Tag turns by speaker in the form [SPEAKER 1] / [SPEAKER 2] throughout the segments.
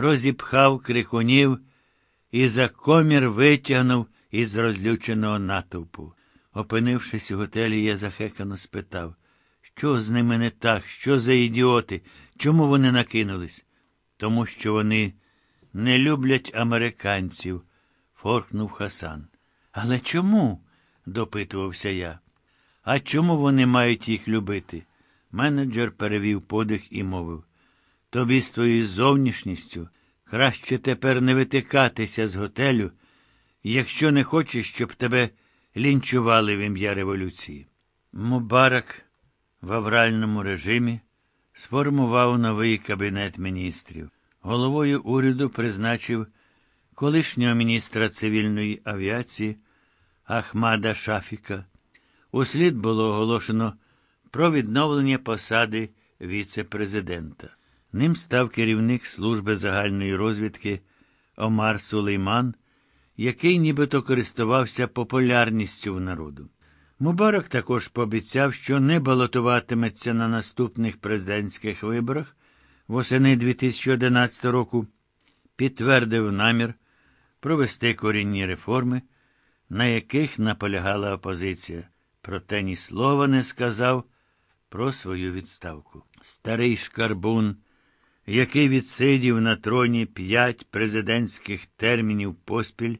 [SPEAKER 1] розіпхав крикунів і за комір витягнув із розлюченого натовпу. Опинившись у готелі, я захекано спитав, що з ними не так, що за ідіоти, чому вони накинулись? Тому що вони не люблять американців, форкнув Хасан. Але чому? допитувався я. А чому вони мають їх любити? Менеджер перевів подих і мовив. Тобі з твоєю зовнішністю краще тепер не витикатися з готелю, якщо не хочеш, щоб тебе лінчували в ім'я революції. Мубарак в авральному режимі сформував новий кабінет міністрів. Головою уряду призначив колишнього міністра цивільної авіації Ахмада Шафіка. Услід було оголошено про відновлення посади віце-президента. Ним став керівник служби загальної розвідки Омар Сулейман, який нібито користувався популярністю в народу. Мубарак також пообіцяв, що не балотуватиметься на наступних президентських виборах восени 2011 року, підтвердив намір провести корінні реформи, на яких наполягала опозиція, проте ні слова не сказав про свою відставку. Старий шкарбун, який відсидів на троні п'ять президентських термінів поспіль,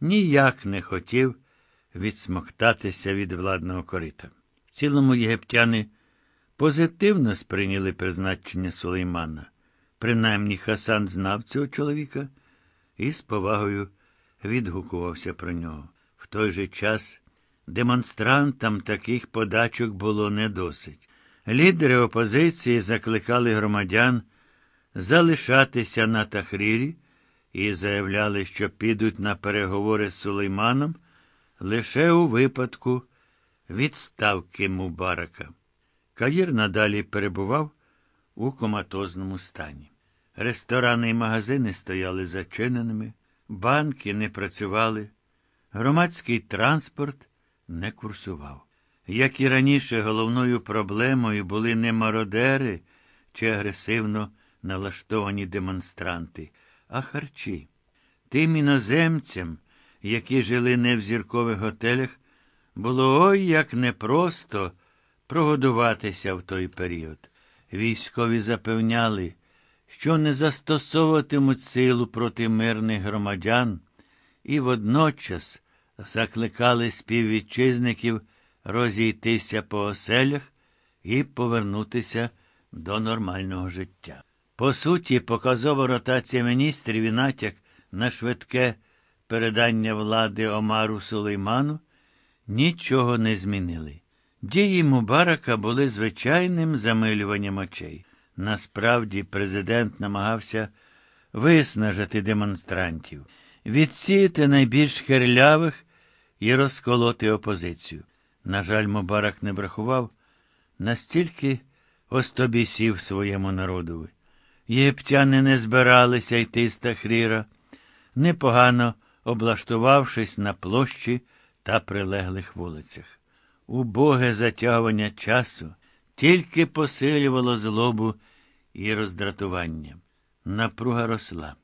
[SPEAKER 1] ніяк не хотів відсмоктатися від владного корита. В цілому єгиптяни позитивно сприйняли призначення Сулеймана. Принаймні Хасан знав цього чоловіка і з повагою відгукувався про нього. В той же час демонстрантам таких подачок було не досить. Лідери опозиції закликали громадян залишатися на Тахрірі і заявляли, що підуть на переговори з Сулейманом лише у випадку відставки Мубарака. Каїр надалі перебував у коматозному стані. Ресторани і магазини стояли зачиненими, банки не працювали, громадський транспорт не курсував. Як і раніше, головною проблемою були не мародери чи агресивно налаштовані демонстранти, а харчі. Тим іноземцям, які жили не в зіркових готелях, було ой як непросто прогодуватися в той період. Військові запевняли, що не застосовуватимуть силу проти мирних громадян, і водночас закликали співвітчизників розійтися по оселях і повернутися до нормального життя. По суті, показова ротація міністрів і натяк на швидке передання влади Омару Сулейману нічого не змінили. Дії Мубарака були звичайним замилюванням очей. Насправді, президент намагався виснажити демонстрантів, відсіяти найбільш хирлявих і розколоти опозицію. На жаль, Мубарак не брахував, настільки остобісів своєму народові. Єгиптяни не збиралися йти з Тахріра, непогано облаштувавшись на площі та прилеглих вулицях. Убоге затягування часу тільки посилювало злобу і роздратування. Напруга росла.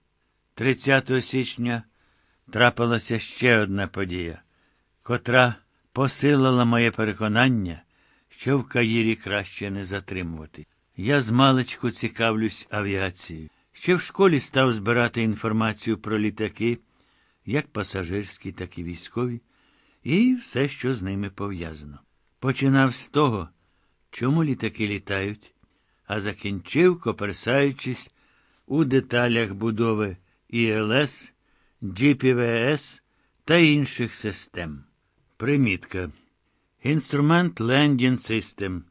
[SPEAKER 1] 30 січня трапилася ще одна подія, котра посилила моє переконання, що в Каїрі краще не затримувати. Я змалечку цікавлюсь авіацією. Ще в школі став збирати інформацію про літаки, як пасажирські, так і військові, і все, що з ними пов'язано. Починав з того, чому літаки літають, а закінчив, коперсаючись у деталях будови ІЛС, GPVS та інших систем. Примітка. Інструмент Landing System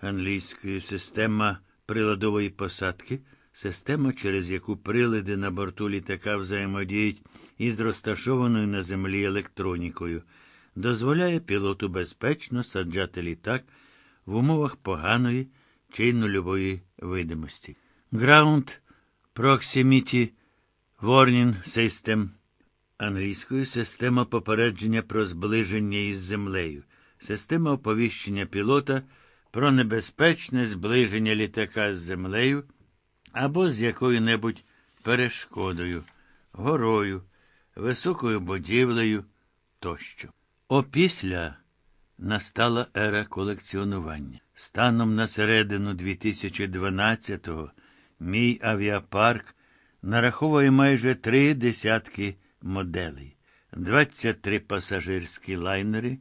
[SPEAKER 1] англійської система приладової посадки, система, через яку прилади на борту літака взаємодіють із розташованою на землі електронікою, дозволяє пілоту безпечно саджати літак в умовах поганої чи нульової видимості. Ground Proximity Warning System англійською система попередження про зближення із землею, система оповіщення пілота про небезпечне зближення літака з землею або з якою-небудь перешкодою, горою, високою будівлею тощо. Опісля настала ера колекціонування. Станом на середину 2012-го мій авіапарк нараховує майже три десятки моделей, 23 пасажирські лайнери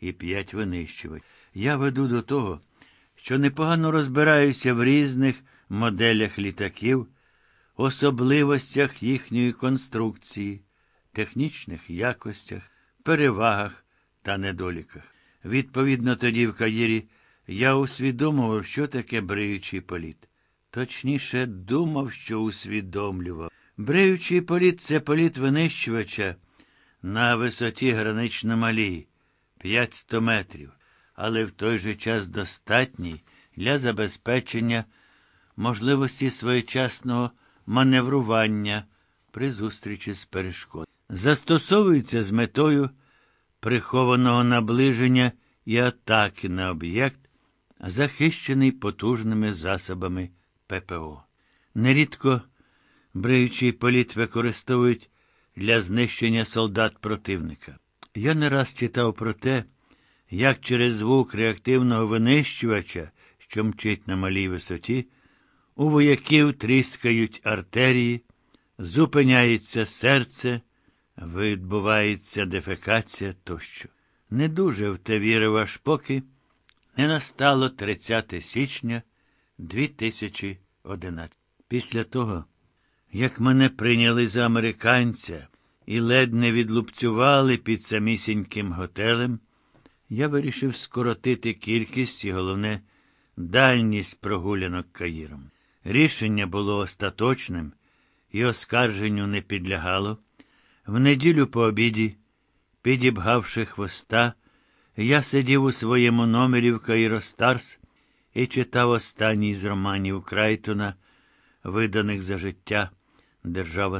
[SPEAKER 1] і 5 винищувачів. Я веду до того, що непогано розбираюся в різних моделях літаків, особливостях їхньої конструкції, технічних якостях, перевагах та недоліках. Відповідно, тоді в Каїрі я усвідомував, що таке бриючий політ. Точніше, думав, що усвідомлював. Бриючий політ це політ винищувача на висоті гранично малій 500 метрів, але в той же час достатній для забезпечення можливості своєчасного маневрування при зустрічі з перешкод. Застосовується з метою прихованого наближення і атаки на об'єкт, захищений потужними засобами ППО. Нерідко бриючий політ використовують для знищення солдат противника. Я не раз читав про те, як через звук реактивного винищувача, що мчить на малій висоті, у вояків тріскають артерії, зупиняється серце, відбувається дефекація тощо. Не дуже в те вірив аж поки не настало 30 січня 2011. Після того, як мене прийняли за американця і ледь не відлупцювали під самісіньким готелем, я вирішив скоротити кількість і, головне, дальність прогулянок Каїром. Рішення було остаточним і оскарженню не підлягало. В неділю по обіді, підібгавши хвоста, я сидів у своєму номері в Каїростарс і читав останній з романів Крайтона, виданих за життя Держава